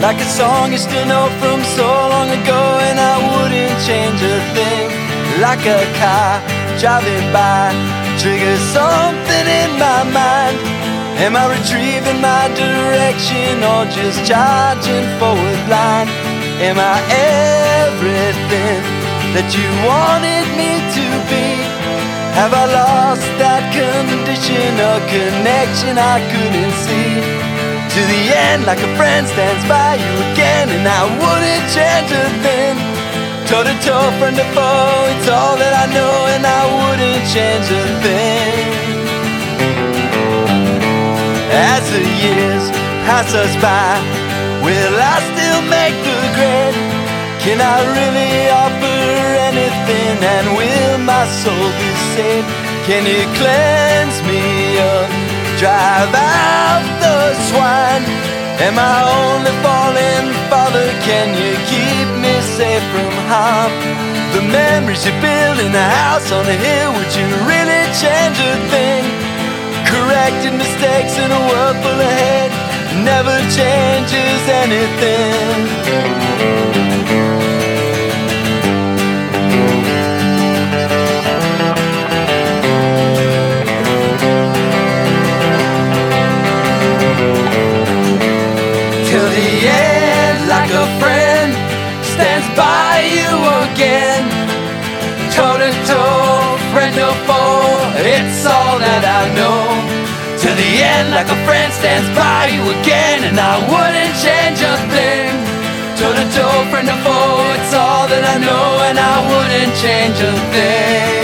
Like a song you still know from so long ago, and I wouldn't change a thing. Like a car driving by, triggers mind. Am I retrieving my direction or just charging forward blind? Am I everything that you wanted me to be? Have I lost that condition or connection I couldn't see? to the end like a friend stands by you again and I wouldn't change a thing toe to toe friend to foe it's all that I know and I wouldn't change a thing as the years pass us by will I still make the grade can I really offer anything and will my soul be saved can you cleanse me up drive out the swine. Am I only falling, Father? Can you keep me safe from harm? The memories you build in the house on the hill, would you Correcting mistakes in a world full of hate never changes anything. Till the end, like a friend, stands by you again, toe to toe, friend or foe. It's all that I know. To the end, like a friend stands by you again, and I wouldn't change a thing. Toe to toe, friend to foe, it's all that I know, and I wouldn't change a thing.